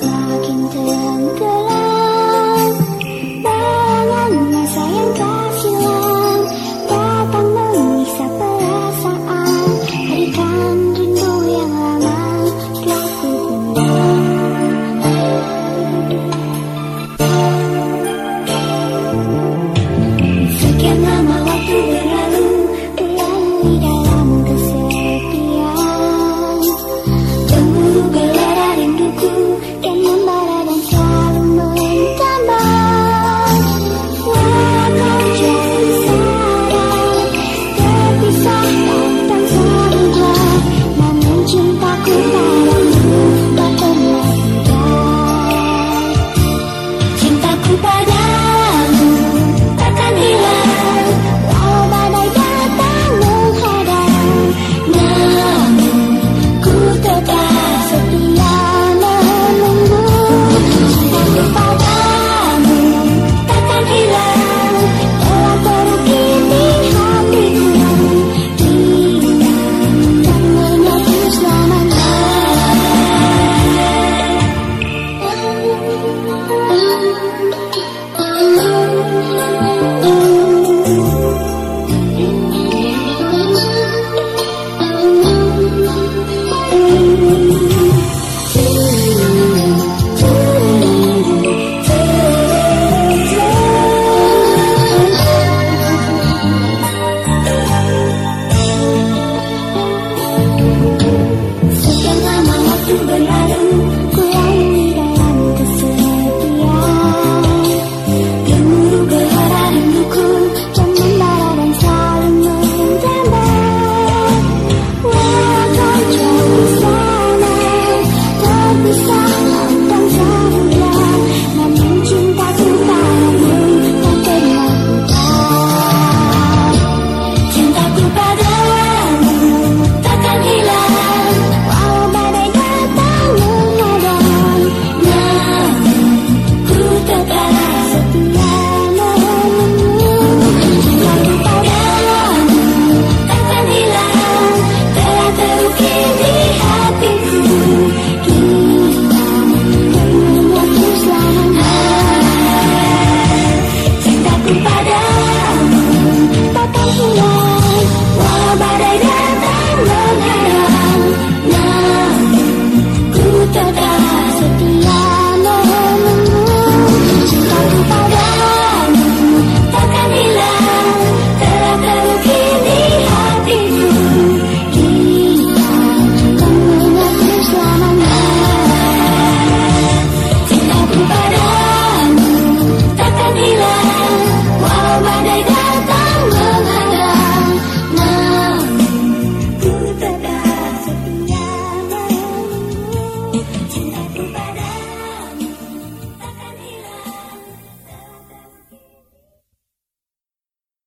semakin tenggelam kepada